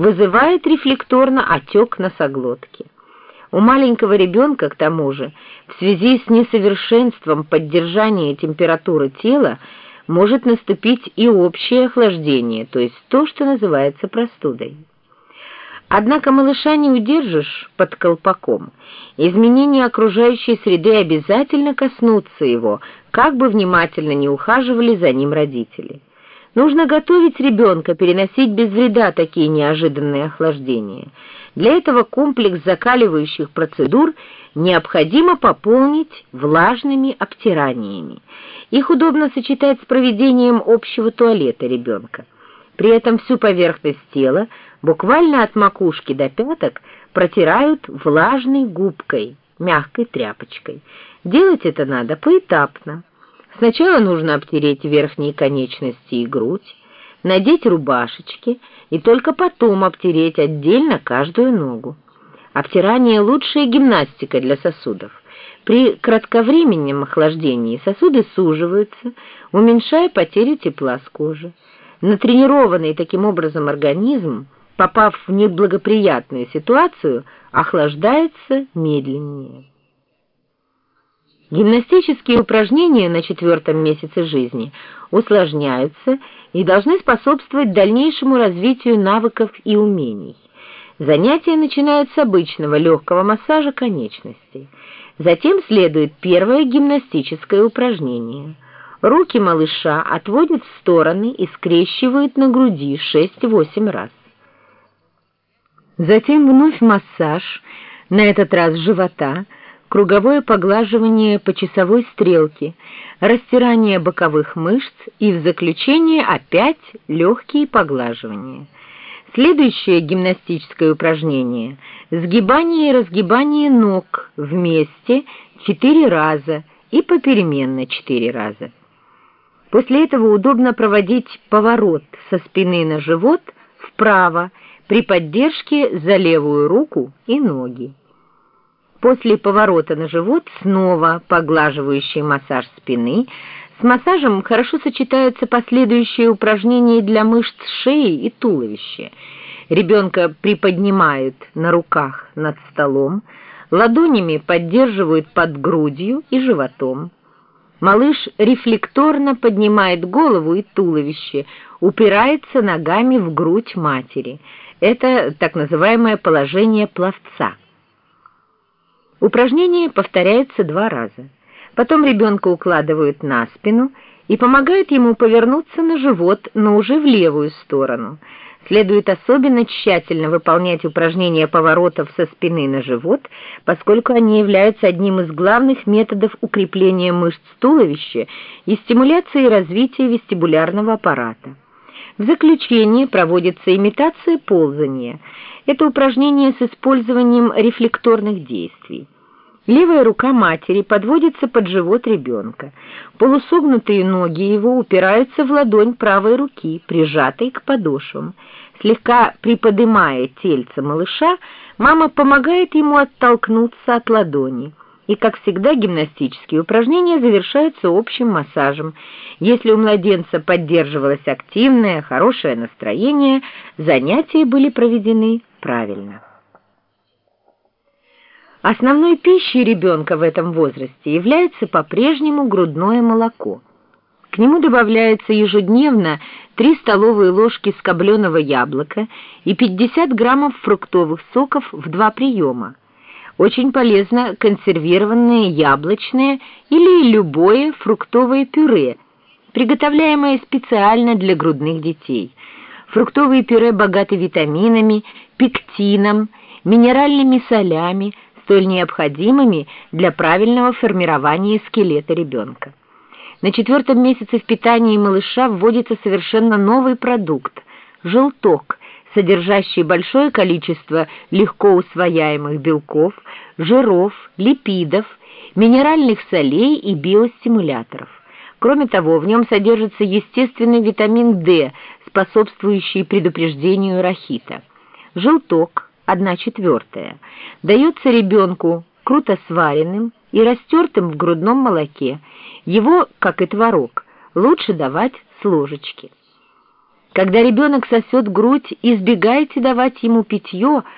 вызывает рефлекторно отек носоглотки. У маленького ребенка, к тому же, в связи с несовершенством поддержания температуры тела может наступить и общее охлаждение, то есть то, что называется простудой. Однако малыша не удержишь под колпаком. Изменения окружающей среды обязательно коснутся его, как бы внимательно не ухаживали за ним родители. Нужно готовить ребенка переносить без вреда такие неожиданные охлаждения. Для этого комплекс закаливающих процедур необходимо пополнить влажными обтираниями. Их удобно сочетать с проведением общего туалета ребенка. При этом всю поверхность тела буквально от макушки до пяток протирают влажной губкой, мягкой тряпочкой. Делать это надо поэтапно. Сначала нужно обтереть верхние конечности и грудь, надеть рубашечки и только потом обтереть отдельно каждую ногу. Обтирание – лучшая гимнастика для сосудов. При кратковременном охлаждении сосуды суживаются, уменьшая потерю тепла с кожи. Натренированный таким образом организм – попав в неблагоприятную ситуацию, охлаждается медленнее. Гимнастические упражнения на четвертом месяце жизни усложняются и должны способствовать дальнейшему развитию навыков и умений. Занятия начинают с обычного легкого массажа конечностей. Затем следует первое гимнастическое упражнение. Руки малыша отводят в стороны и скрещивают на груди 6-8 раз. Затем вновь массаж, на этот раз живота, круговое поглаживание по часовой стрелке, растирание боковых мышц и в заключение опять легкие поглаживания. Следующее гимнастическое упражнение – сгибание и разгибание ног вместе четыре раза и попеременно четыре раза. После этого удобно проводить поворот со спины на живот вправо при поддержке за левую руку и ноги. После поворота на живот снова поглаживающий массаж спины. С массажем хорошо сочетаются последующие упражнения для мышц шеи и туловища. Ребенка приподнимают на руках над столом, ладонями поддерживают под грудью и животом. Малыш рефлекторно поднимает голову и туловище, упирается ногами в грудь матери – это так называемое положение пловца. Упражнение повторяется два раза. Потом ребенка укладывают на спину и помогают ему повернуться на живот, но уже в левую сторону. Следует особенно тщательно выполнять упражнения поворотов со спины на живот, поскольку они являются одним из главных методов укрепления мышц туловища и стимуляции развития вестибулярного аппарата. В заключение проводится имитация ползания. Это упражнение с использованием рефлекторных действий. Левая рука матери подводится под живот ребенка. Полусогнутые ноги его упираются в ладонь правой руки, прижатой к подошвам. Слегка приподымая тельце малыша, мама помогает ему оттолкнуться от ладони и, как всегда, гимнастические упражнения завершаются общим массажем. Если у младенца поддерживалось активное, хорошее настроение, занятия были проведены правильно. Основной пищей ребенка в этом возрасте является по-прежнему грудное молоко. К нему добавляется ежедневно 3 столовые ложки скобленого яблока и 50 граммов фруктовых соков в два приема. Очень полезно консервированное яблочное или любое фруктовое пюре, приготовляемое специально для грудных детей. Фруктовые пюре богаты витаминами, пектином, минеральными солями, столь необходимыми для правильного формирования скелета ребенка. На четвертом месяце в питании малыша вводится совершенно новый продукт – желток, содержащий большое количество легко усвояемых белков, жиров, липидов, минеральных солей и биостимуляторов. Кроме того, в нем содержится естественный витамин D, способствующий предупреждению рахита. Желток, 1 четвертая, дается ребенку круто сваренным и растертым в грудном молоке. Его, как и творог, лучше давать с ложечки. Когда ребенок сосет грудь, избегайте давать ему питье,